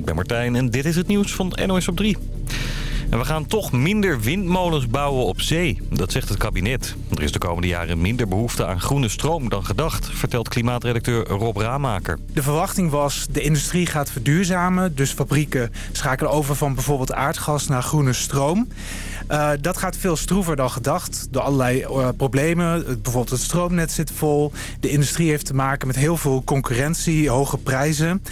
Ik ben Martijn en dit is het nieuws van NOS op 3. En we gaan toch minder windmolens bouwen op zee. Dat zegt het kabinet. Er is de komende jaren minder behoefte aan groene stroom dan gedacht... vertelt klimaatredacteur Rob Raamaker. De verwachting was, de industrie gaat verduurzamen. Dus fabrieken schakelen over van bijvoorbeeld aardgas naar groene stroom. Uh, dat gaat veel stroever dan gedacht. Door allerlei uh, problemen. Bijvoorbeeld het stroomnet zit vol. De industrie heeft te maken met heel veel concurrentie, hoge prijzen.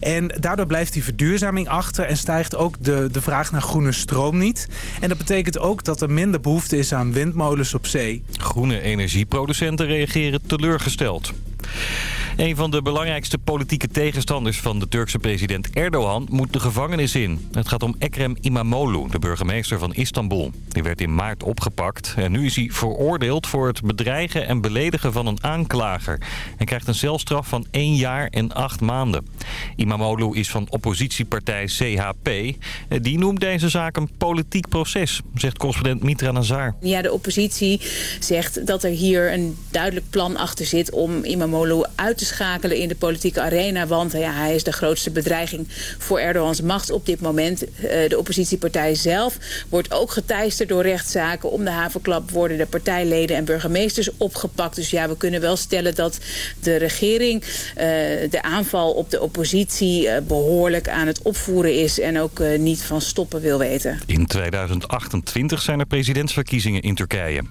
En daardoor blijft die verduurzaming achter en stijgt ook de, de vraag naar groene stroom niet. En dat betekent ook dat er minder behoefte is aan windmolens op zee. Groene energieproducenten reageren teleurgesteld. Een van de belangrijkste politieke tegenstanders van de Turkse president Erdogan moet de gevangenis in. Het gaat om Ekrem Imamoglu, de burgemeester van Istanbul. Die werd in maart opgepakt en nu is hij veroordeeld voor het bedreigen en beledigen van een aanklager. Hij krijgt een celstraf van één jaar en acht maanden. Imamoglu is van oppositiepartij CHP. Die noemt deze zaak een politiek proces, zegt correspondent Mitra Nazar. Ja, de oppositie zegt dat er hier een duidelijk plan achter zit om Imamoglu uit te schakelen in de politieke arena. Want ja, hij is de grootste bedreiging voor Erdogans macht op dit moment. Uh, de oppositiepartij zelf wordt ook geteisterd door rechtszaken. Om de havenklap worden de partijleden en burgemeesters opgepakt. Dus ja, we kunnen wel stellen dat de regering uh, de aanval op de oppositie uh, behoorlijk aan het opvoeren is. En ook niet van stoppen wil weten. In 2028 zijn er presidentsverkiezingen in Turkije.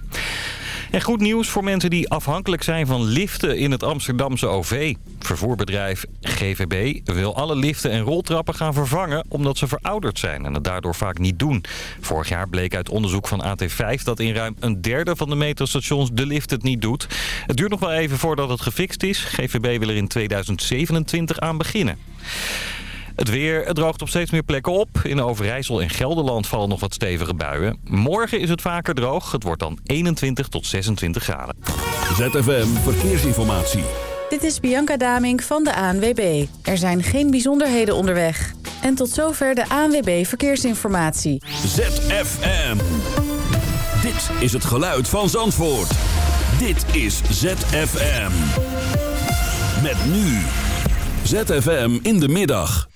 En goed nieuws voor mensen die afhankelijk zijn van liften in het Amsterdamse OV. Vervoerbedrijf GVB wil alle liften en roltrappen gaan vervangen omdat ze verouderd zijn en het daardoor vaak niet doen. Vorig jaar bleek uit onderzoek van AT5 dat in ruim een derde van de metrostations de lift het niet doet. Het duurt nog wel even voordat het gefixt is. GVB wil er in 2027 aan beginnen. Het weer het droogt op steeds meer plekken op. In Overijssel en Gelderland vallen nog wat stevige buien. Morgen is het vaker droog. Het wordt dan 21 tot 26 graden. ZFM Verkeersinformatie. Dit is Bianca Damink van de ANWB. Er zijn geen bijzonderheden onderweg. En tot zover de ANWB Verkeersinformatie. ZFM. Dit is het geluid van Zandvoort. Dit is ZFM. Met nu. ZFM in de middag.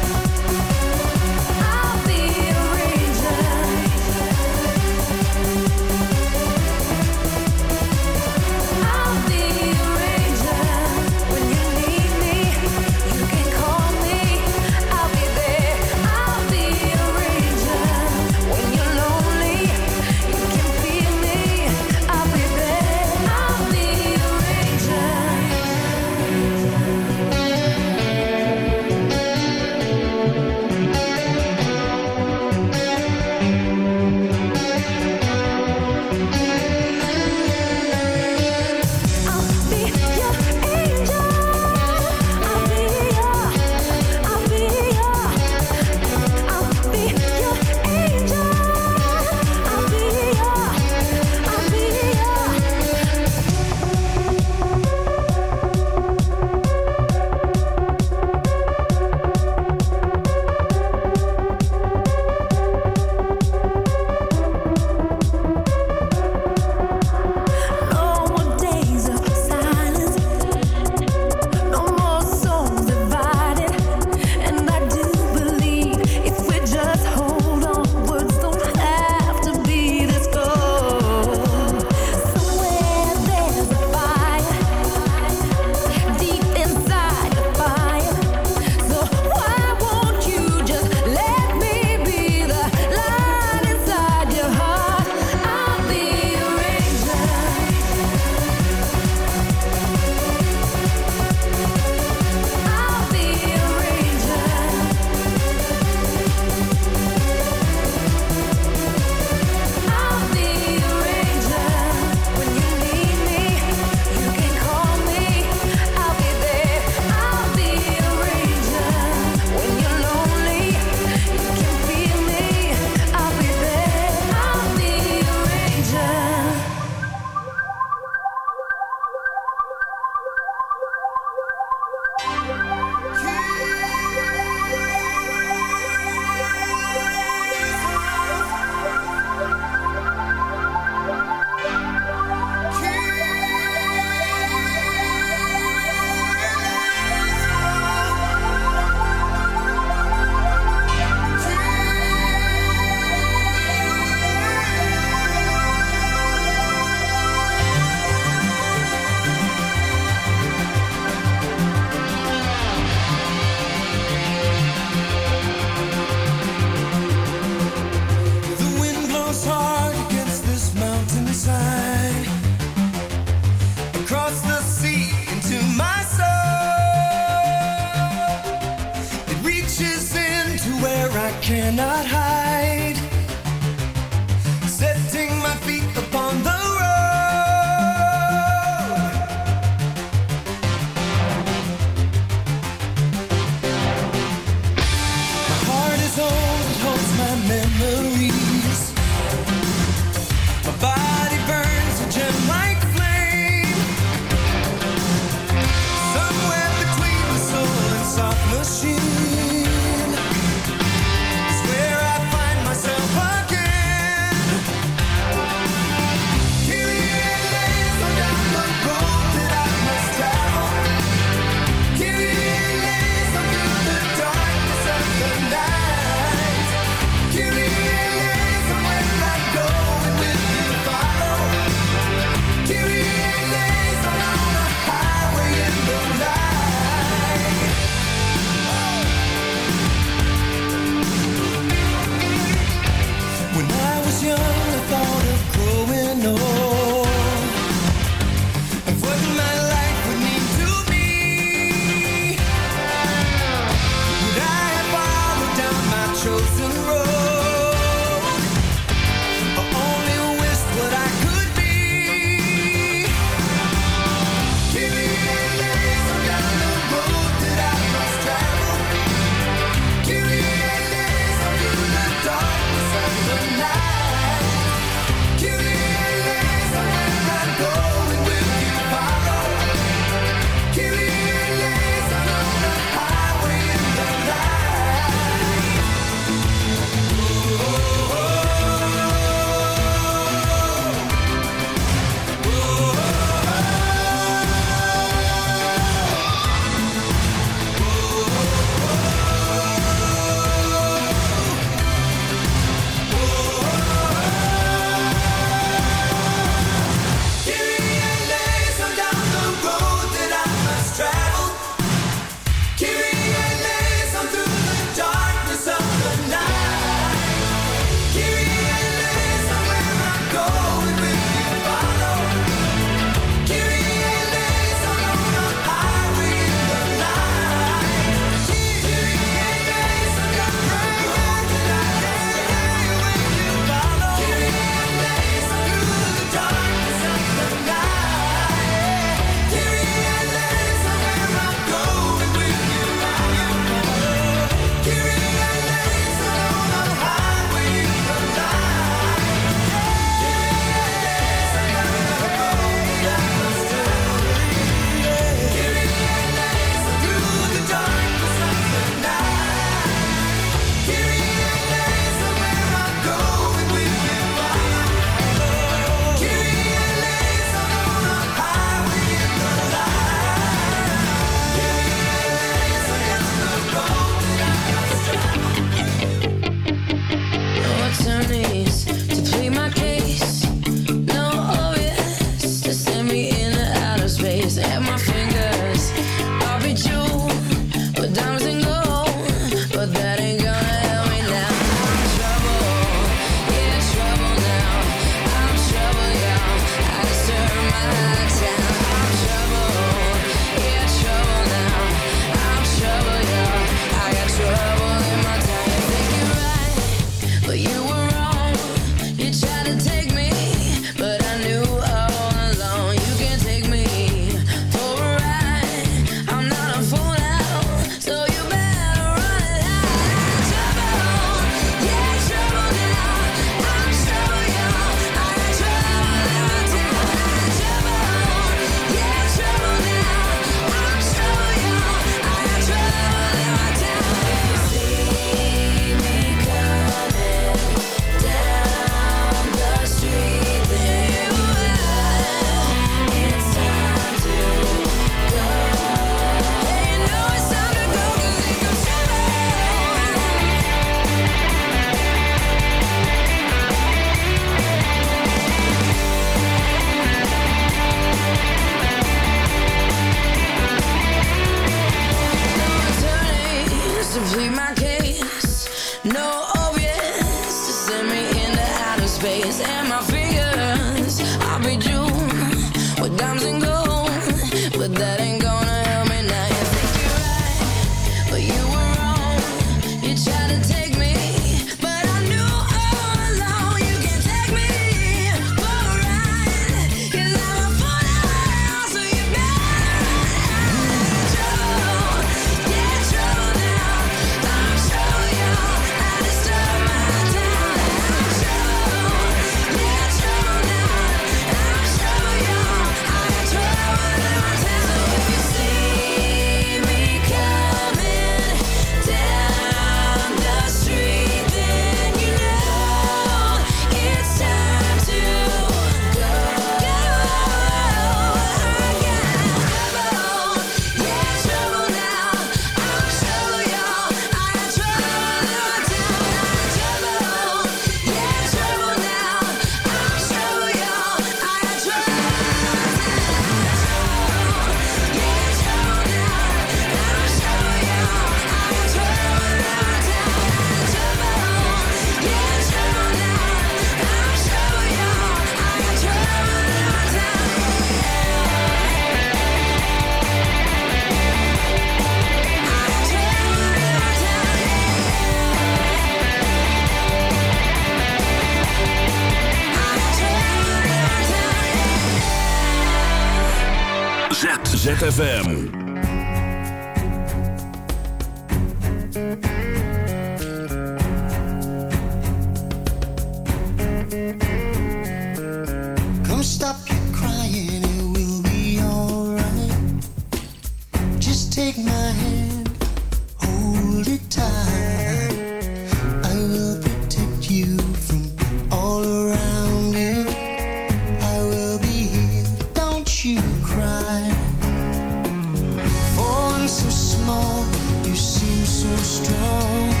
So strong.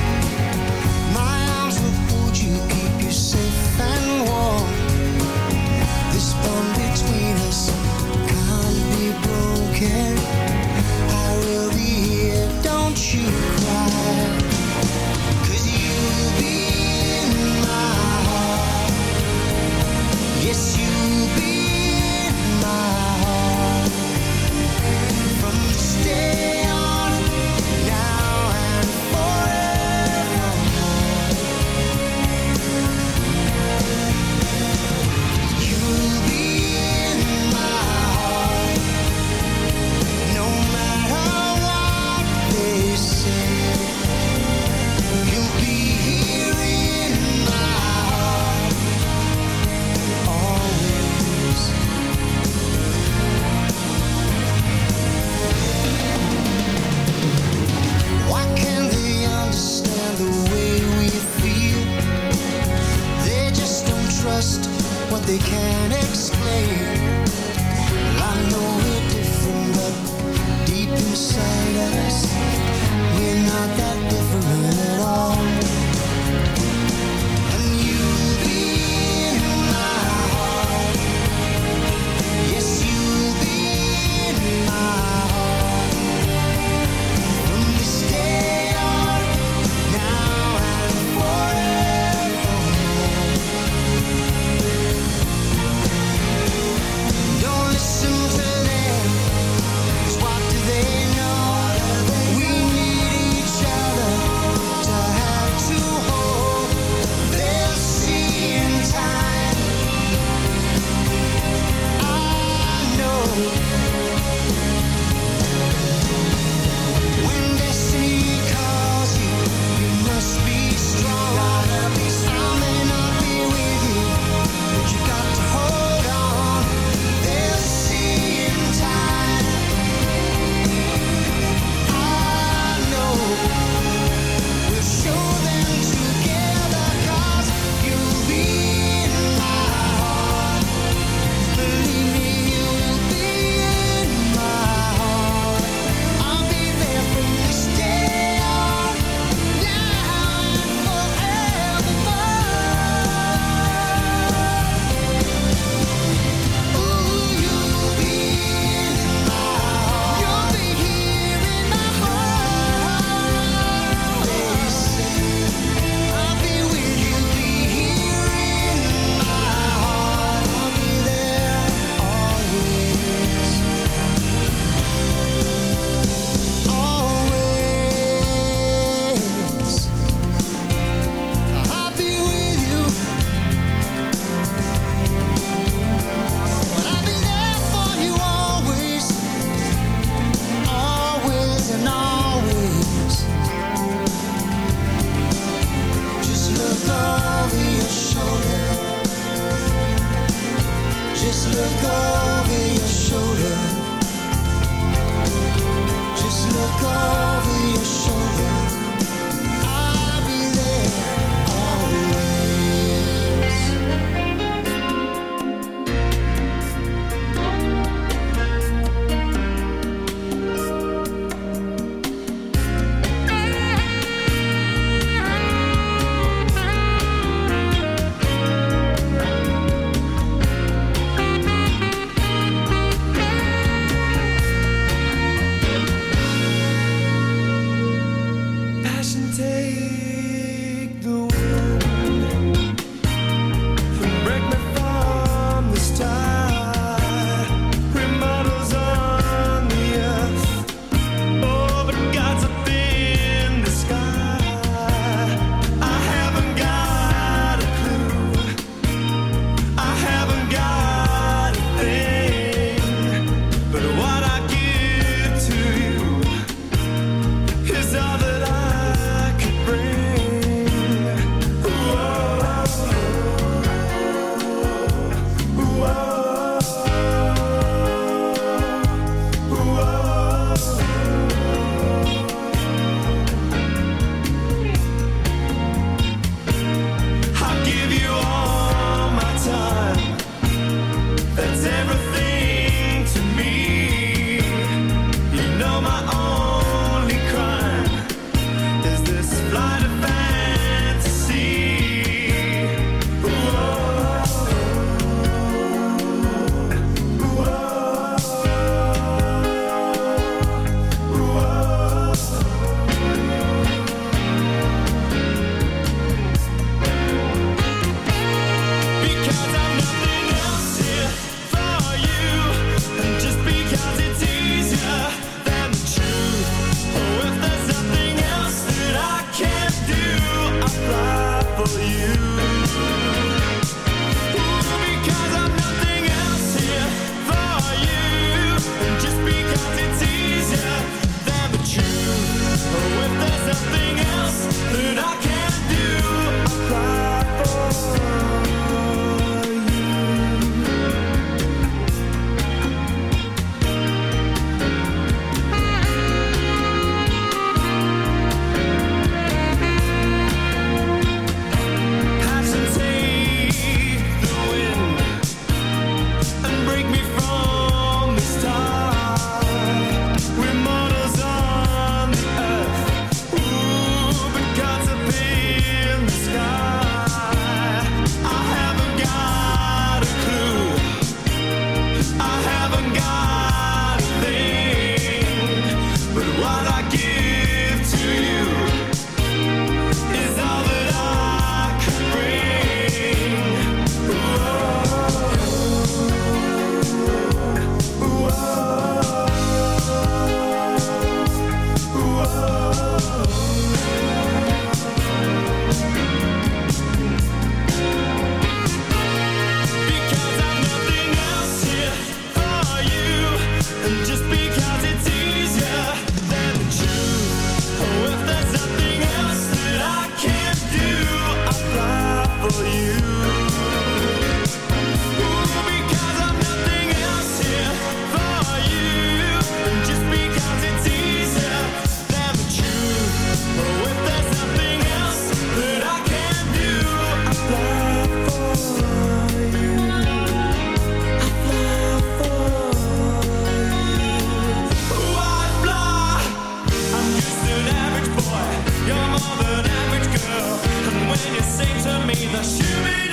more than average girl. And when you say to me the you mean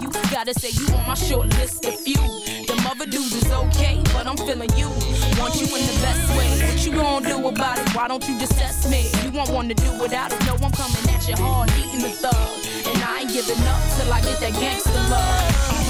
you. Gotta say you on my short list of few. Them other dudes is okay, but I'm feeling you. Want you in the best way. What you gonna do about it? Why don't you just test me? You won't wanna do without it. No, I'm coming at you hard, eating the thug. And I ain't giving up till I get that gangster love.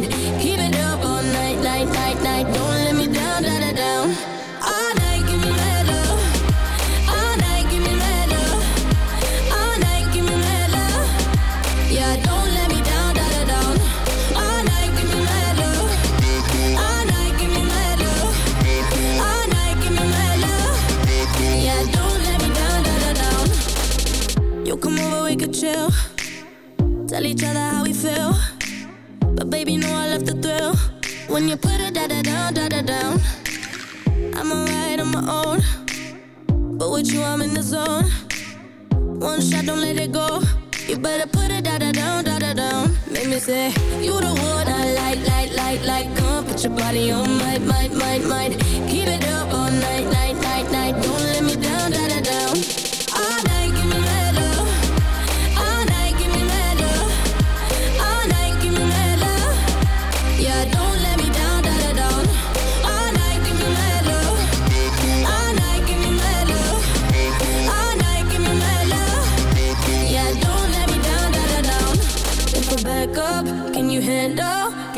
Keep it up all night, night, night, night. Don't let me down, down. All night, give me. All night, give me. All night, give me. Yeah, don't let me down, down. All night, give me. All night, give me. All night, give me. Yeah, don't let me down, down. You come over, we could chill. Tell each other how we feel. When you put it da da down, da da down. I'm alright on my own. But with you, I'm in the zone. One shot, don't let it go. You better put it da da down, da da down. Make me say, You the one I like, like, like, like. Come put your body on, might, might, might, might. Keep it up all night, night,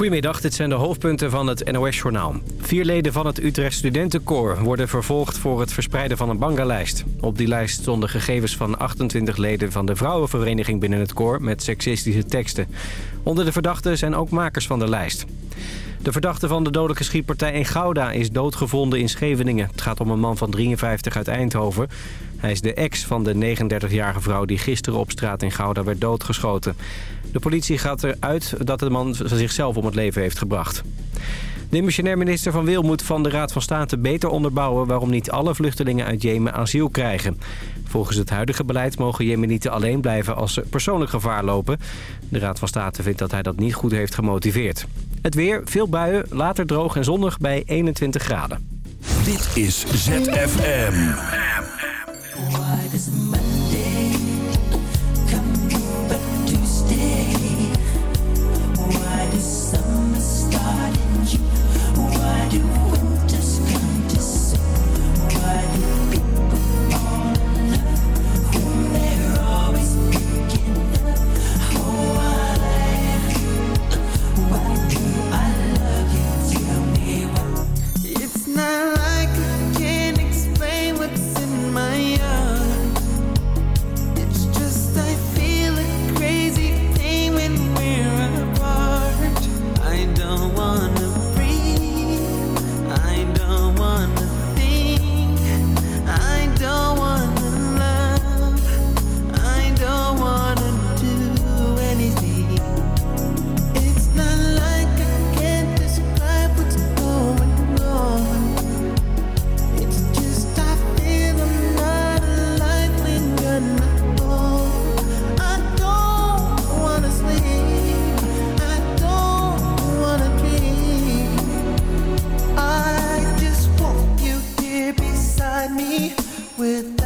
Goedemiddag, dit zijn de hoofdpunten van het NOS-journaal. Vier leden van het Utrecht Studentenkoor worden vervolgd voor het verspreiden van een bangalijst. Op die lijst stonden gegevens van 28 leden van de vrouwenvereniging binnen het koor met seksistische teksten. Onder de verdachten zijn ook makers van de lijst. De verdachte van de dodelijke schietpartij in Gouda is doodgevonden in Scheveningen. Het gaat om een man van 53 uit Eindhoven. Hij is de ex van de 39-jarige vrouw die gisteren op straat in Gouda werd doodgeschoten. De politie gaat eruit dat de man zichzelf om het leven heeft gebracht. De missionair minister Van Wil moet van de Raad van State beter onderbouwen... waarom niet alle vluchtelingen uit Jemen asiel krijgen. Volgens het huidige beleid mogen Jemenieten alleen blijven als ze persoonlijk gevaar lopen. De Raad van State vindt dat hij dat niet goed heeft gemotiveerd. Het weer, veel buien, later droog en zonnig bij 21 graden. Dit is ZFM. with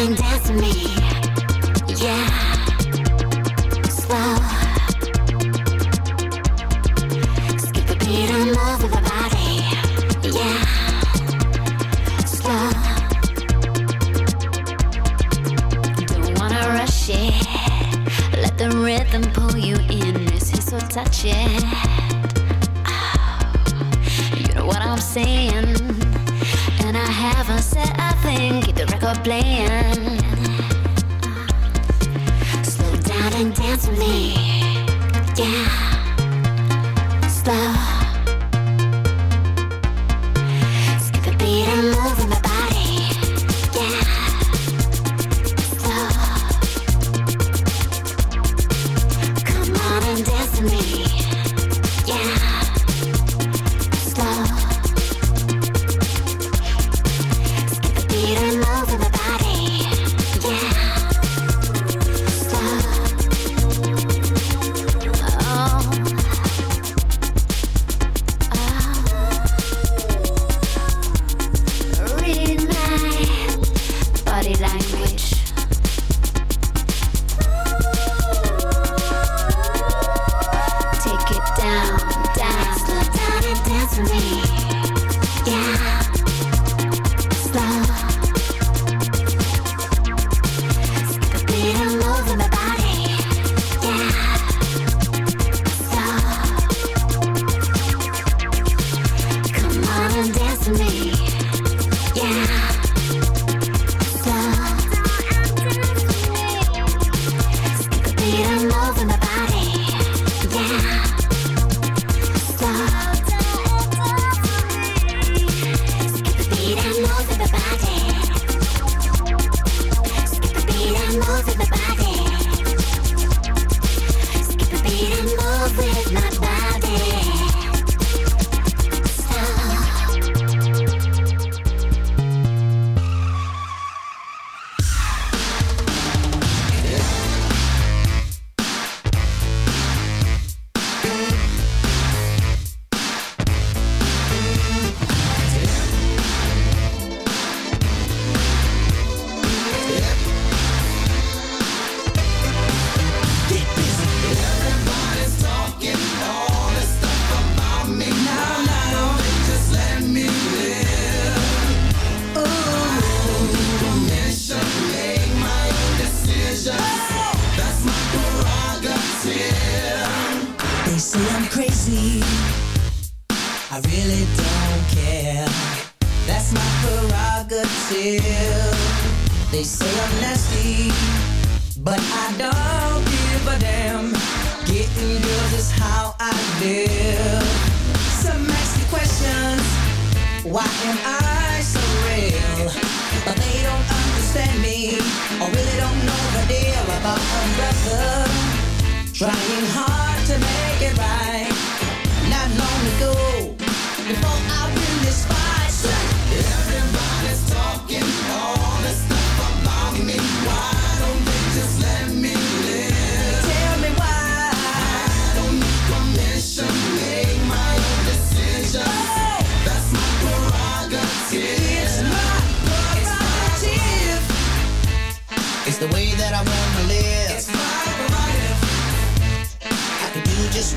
Dance with me.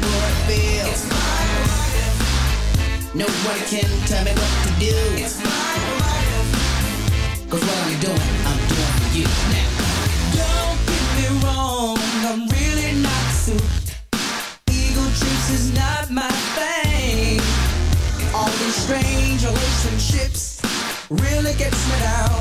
it feels. It's my life. No one can tell me what to do. It's my life. Cause what I'm doing, I'm doing for you now. Don't get me wrong, I'm really not suited. Ego trips is not my thing. All these strange relationships really gets me down.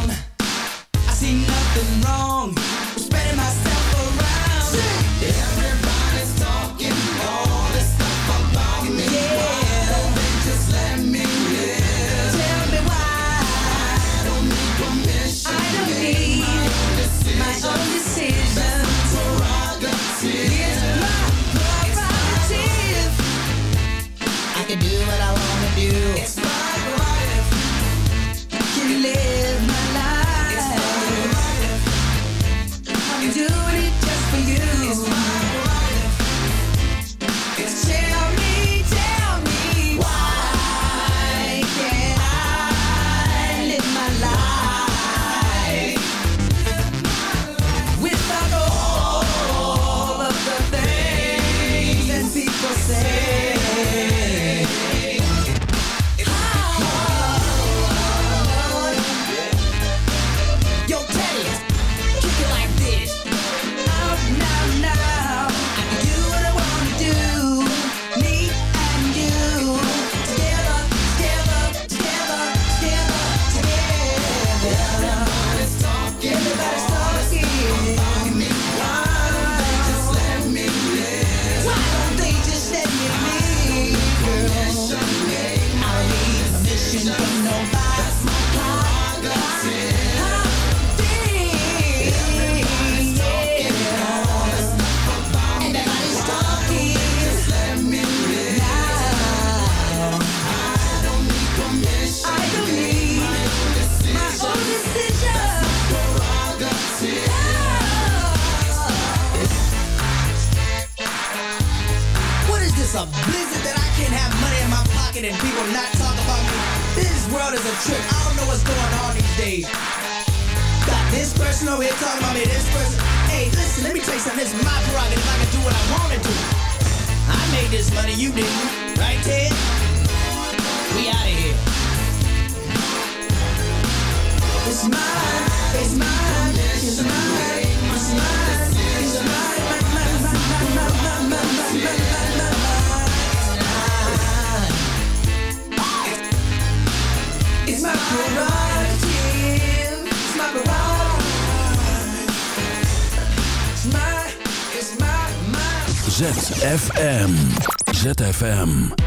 Bam.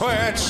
sweat